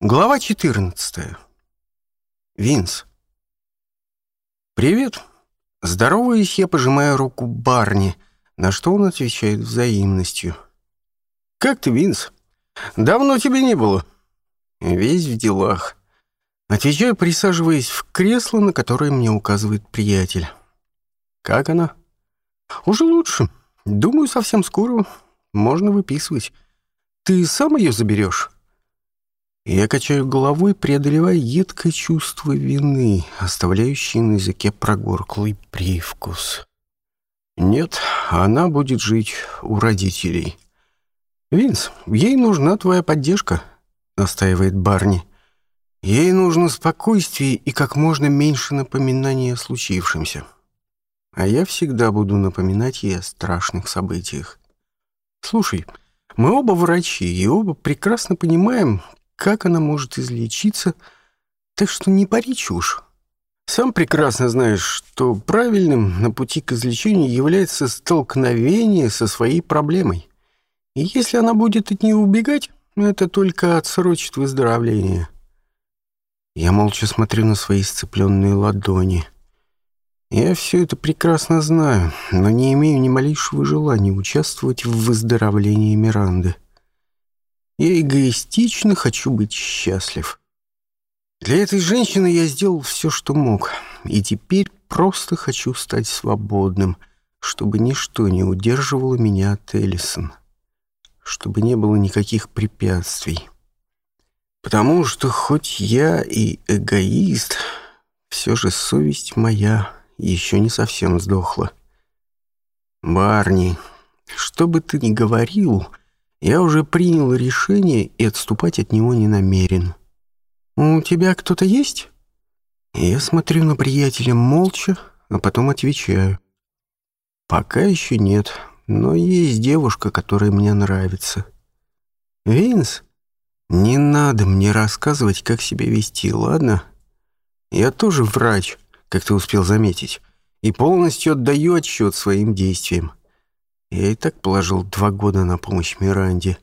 Глава 14. Винс. «Привет. Здороваюсь я, пожимаю руку Барни, на что он отвечает взаимностью. Как ты, Винс? Давно тебя не было. Весь в делах». Отвечаю, присаживаясь в кресло, на которое мне указывает приятель. «Как она?» «Уже лучше. Думаю, совсем скоро. Можно выписывать. Ты сам ее заберешь?» Я качаю головой, преодолевая едкое чувство вины, оставляющее на языке прогорклый привкус. Нет, она будет жить у родителей. «Винс, ей нужна твоя поддержка», — настаивает Барни. «Ей нужно спокойствие и как можно меньше напоминаний о случившемся. А я всегда буду напоминать ей о страшных событиях. Слушай, мы оба врачи и оба прекрасно понимаем, как она может излечиться, так что не пари чушь. Сам прекрасно знаешь, что правильным на пути к излечению является столкновение со своей проблемой. И если она будет от нее убегать, это только отсрочит выздоровление. Я молча смотрю на свои сцепленные ладони. Я все это прекрасно знаю, но не имею ни малейшего желания участвовать в выздоровлении Миранды. — я эгоистично хочу быть счастлив. Для этой женщины я сделал все, что мог, и теперь просто хочу стать свободным, чтобы ничто не удерживало меня от Эллисон, чтобы не было никаких препятствий. Потому что хоть я и эгоист, все же совесть моя еще не совсем сдохла. Барни, что бы ты ни говорил — я уже принял решение и отступать от него не намерен. «У тебя кто-то есть?» Я смотрю на приятеля молча, а потом отвечаю. «Пока еще нет, но есть девушка, которая мне нравится». «Винс, не надо мне рассказывать, как себя вести, ладно? Я тоже врач, как ты успел заметить, и полностью отдаю отчет своим действиям. Я и так положил два года на помощь Миранде.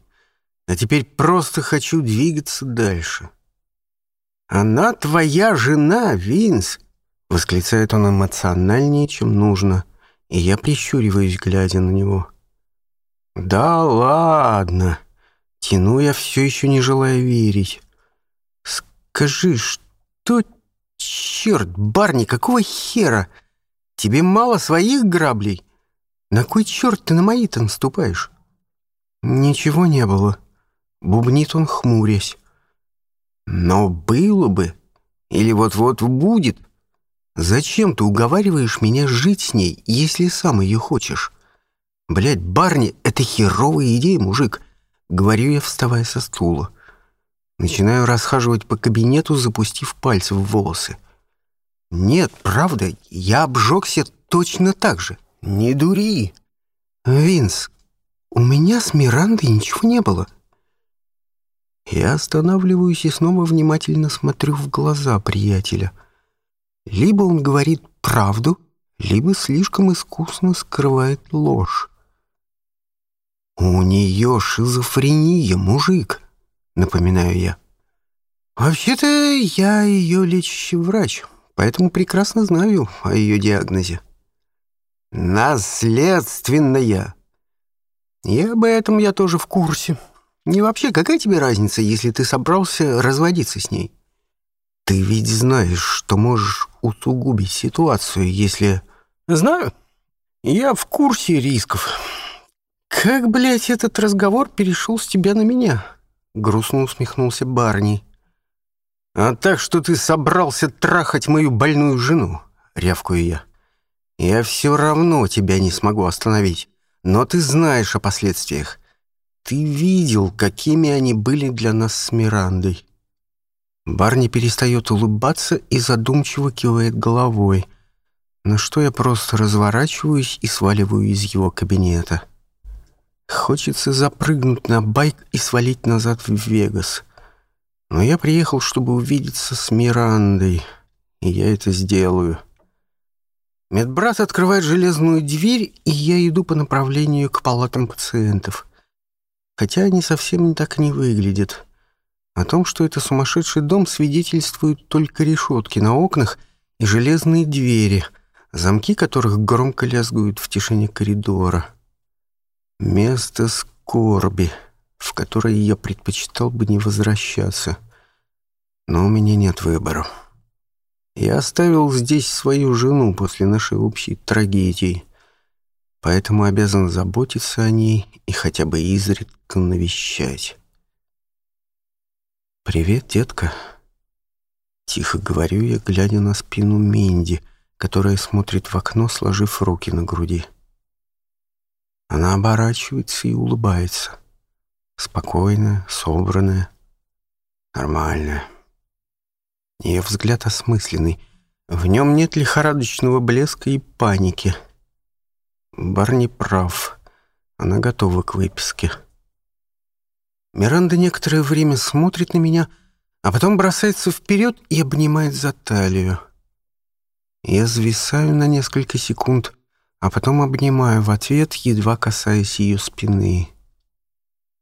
А теперь просто хочу двигаться дальше. «Она твоя жена, Винс!» — восклицает он эмоциональнее, чем нужно, и я прищуриваюсь, глядя на него. «Да ладно!» — тяну я все еще не желая верить. «Скажи, что... Черт, барни, какого хера? Тебе мало своих граблей?» На кой черт ты на мои-то наступаешь? Ничего не было. Бубнит он, хмурясь. Но было бы. Или вот-вот будет. Зачем ты уговариваешь меня жить с ней, если сам ее хочешь? Блять, барни, это херовая идея, мужик. Говорю я, вставая со стула. Начинаю расхаживать по кабинету, запустив пальцы в волосы. Нет, правда, я обжегся точно так же. «Не дури!» «Винс, у меня с Мирандой ничего не было». Я останавливаюсь и снова внимательно смотрю в глаза приятеля. Либо он говорит правду, либо слишком искусно скрывает ложь. «У нее шизофрения, мужик», — напоминаю я. «Вообще-то я ее лечащий врач, поэтому прекрасно знаю о ее диагнозе. Наследственная. И об этом я тоже в курсе. И вообще, какая тебе разница, если ты собрался разводиться с ней? Ты ведь знаешь, что можешь усугубить ситуацию, если... Знаю. Я в курсе рисков. Как, блядь, этот разговор перешел с тебя на меня? Грустно усмехнулся Барни. А так, что ты собрался трахать мою больную жену, рявкую я. Я все равно тебя не смогу остановить, но ты знаешь о последствиях. Ты видел, какими они были для нас с Мирандой. Барни перестает улыбаться и задумчиво кивает головой, на что я просто разворачиваюсь и сваливаю из его кабинета. Хочется запрыгнуть на байк и свалить назад в Вегас. Но я приехал, чтобы увидеться с Мирандой, и я это сделаю. Медбрат открывает железную дверь, и я иду по направлению к палатам пациентов. Хотя они совсем не так не выглядят. О том, что это сумасшедший дом, свидетельствуют только решетки на окнах и железные двери, замки которых громко лязгуют в тишине коридора. Место скорби, в которое я предпочитал бы не возвращаться. Но у меня нет выбора. Я оставил здесь свою жену после нашей общей трагедии, поэтому обязан заботиться о ней и хотя бы изредка навещать. «Привет, детка!» Тихо говорю я, глядя на спину Минди, которая смотрит в окно, сложив руки на груди. Она оборачивается и улыбается. Спокойная, собранная, нормальная. Ее взгляд осмысленный. В нем нет лихорадочного блеска и паники. Барни прав. Она готова к выписке. Миранда некоторое время смотрит на меня, а потом бросается вперед и обнимает за талию. Я зависаю на несколько секунд, а потом обнимаю в ответ, едва касаясь ее спины.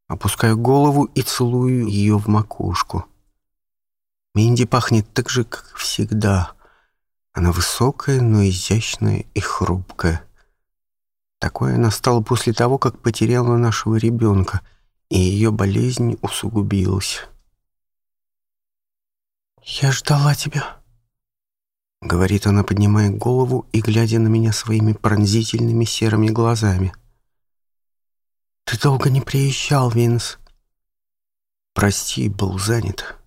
Опускаю голову и целую ее в макушку. — Минди пахнет так же, как всегда. Она высокая, но изящная и хрупкая. Такое она стала после того, как потеряла нашего ребенка, и ее болезнь усугубилась. «Я ждала тебя», — говорит она, поднимая голову и глядя на меня своими пронзительными серыми глазами. «Ты долго не приезжал, Винс». «Прости, был занят».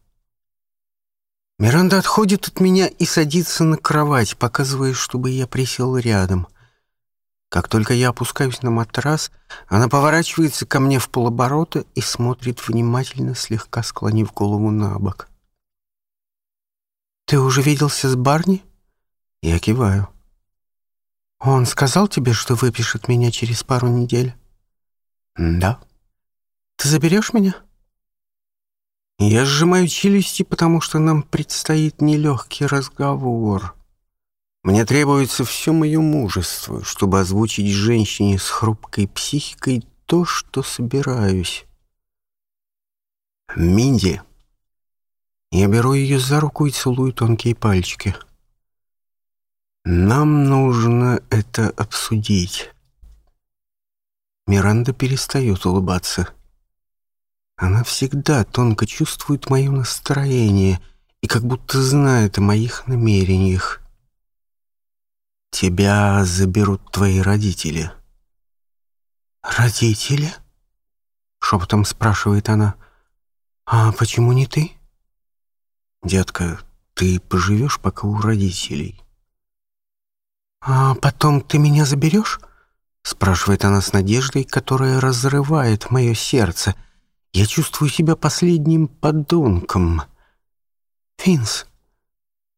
Миранда отходит от меня и садится на кровать, показывая, чтобы я присел рядом. Как только я опускаюсь на матрас, она поворачивается ко мне в полоборота и смотрит внимательно, слегка склонив голову на бок. «Ты уже виделся с Барни?» Я киваю. «Он сказал тебе, что выпишет меня через пару недель?» «Да». «Ты заберешь меня?» Я сжимаю челюсти, потому что нам предстоит нелегкий разговор. Мне требуется все мое мужество, чтобы озвучить женщине с хрупкой психикой то, что собираюсь. Минди. Я беру ее за руку и целую тонкие пальчики. Нам нужно это обсудить. Миранда перестает улыбаться. Она всегда тонко чувствует мое настроение и как будто знает о моих намерениях. Тебя заберут твои родители. Родители? Шепотом спрашивает она. А почему не ты? Детка, ты поживешь пока у родителей. А потом ты меня заберешь? Спрашивает она с надеждой, которая разрывает мое сердце — я чувствую себя последним подонком. Финс,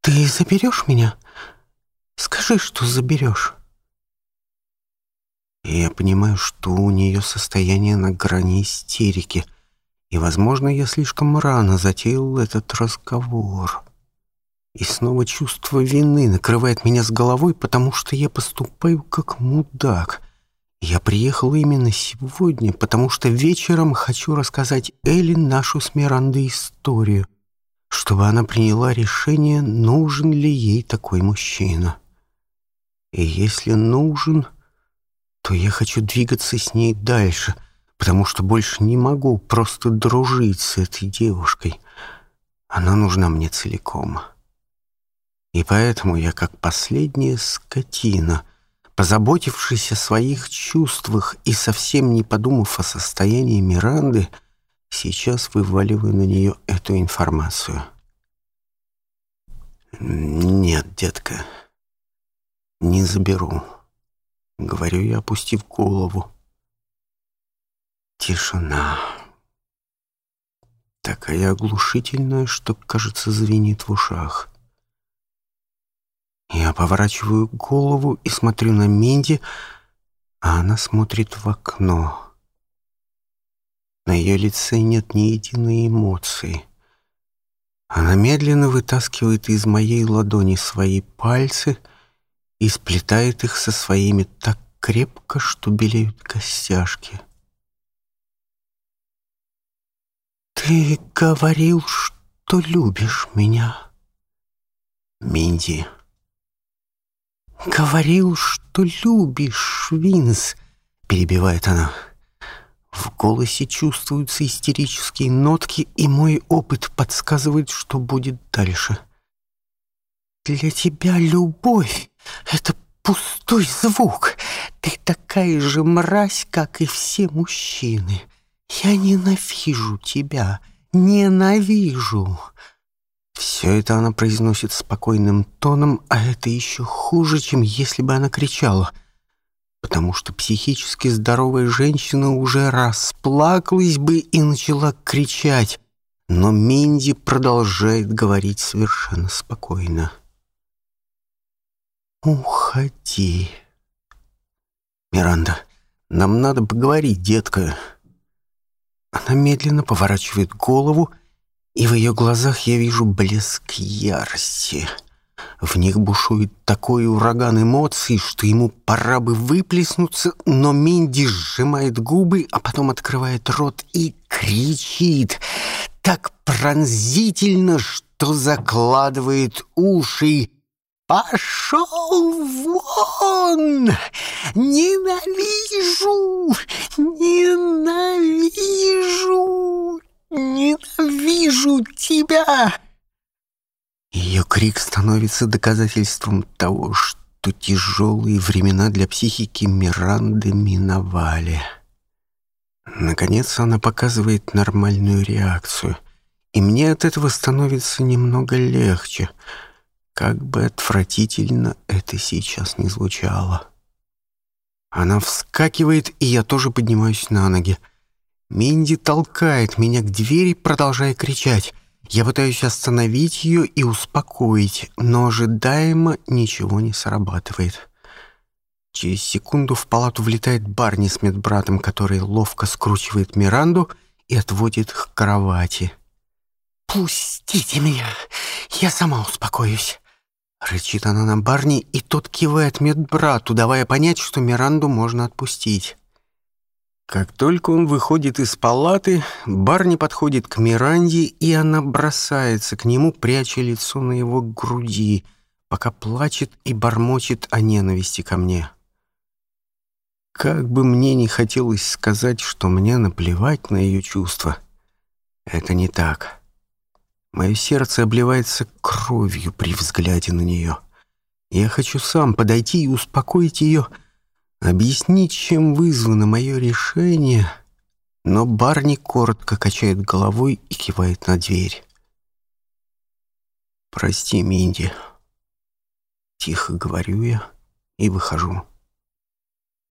ты заберешь меня? Скажи, что заберешь. И я понимаю, что у нее состояние на грани истерики, и, возможно, я слишком рано затеял этот разговор. И снова чувство вины накрывает меня с головой, потому что я поступаю как мудак — я приехал именно сегодня, потому что вечером хочу рассказать Эллен нашу с Миранды историю, чтобы она приняла решение, нужен ли ей такой мужчина. И если нужен, то я хочу двигаться с ней дальше, потому что больше не могу просто дружить с этой девушкой. Она нужна мне целиком. И поэтому я как последняя скотина — Позаботившись о своих чувствах и совсем не подумав о состоянии Миранды, сейчас вываливаю на нее эту информацию. «Нет, детка, не заберу», — говорю я, опустив голову. Тишина. Такая оглушительная, что, кажется, звенит в ушах. Я поворачиваю голову и смотрю на Минди, а она смотрит в окно. На ее лице нет ни единой эмоции. Она медленно вытаскивает из моей ладони свои пальцы и сплетает их со своими так крепко, что белеют костяшки. «Ты говорил, что любишь меня, Минди». Говорил, что любишь, Винс, перебивает она. В голосе чувствуются истерические нотки, и мой опыт подсказывает, что будет дальше. Для тебя любовь — это пустой звук. Ты такая же мразь, как и все мужчины. Я ненавижу тебя, ненавижу. Все это она произносит спокойным тоном, а это еще хуже, чем если бы она кричала. Потому что психически здоровая женщина уже расплакалась бы и начала кричать. Но Минди продолжает говорить совершенно спокойно. «Уходи». «Миранда, нам надо поговорить, детка». Она медленно поворачивает голову и и в ее глазах я вижу блеск ярости. В них бушует такой ураган эмоций, что ему пора бы выплеснуться, но Минди сжимает губы, а потом открывает рот и кричит так пронзительно, что закладывает уши. «Пошел вон! Ненавижу! Ненавижу!» Ненавижу тебя! Ее крик становится доказательством того, что тяжелые времена для психики Миранды миновали. Наконец она показывает нормальную реакцию, и мне от этого становится немного легче, как бы отвратительно это сейчас не звучало. Она вскакивает, и я тоже поднимаюсь на ноги. Минди толкает меня к двери, продолжая кричать. Я пытаюсь остановить ее и успокоить, но ожидаемо ничего не срабатывает. Через секунду в палату влетает Барни с медбратом, который ловко скручивает Миранду и отводит к кровати. «Пустите меня! Я сама успокоюсь!» Рычит она на Барни, и тот кивает медбрату, давая понять, что Миранду можно отпустить. Как только он выходит из палаты, Барни подходит к Миранде, и она бросается к нему, пряча лицо на его груди, пока плачет и бормочет о ненависти ко мне. Как бы мне ни хотелось сказать, что мне наплевать на ее чувства, это не так. Мое сердце обливается кровью при взгляде на нее. Я хочу сам подойти и успокоить ее, — Объяснить, чем вызвано мое решение, но Барни коротко качает головой и кивает на дверь. «Прости, Минди», — тихо говорю я и выхожу.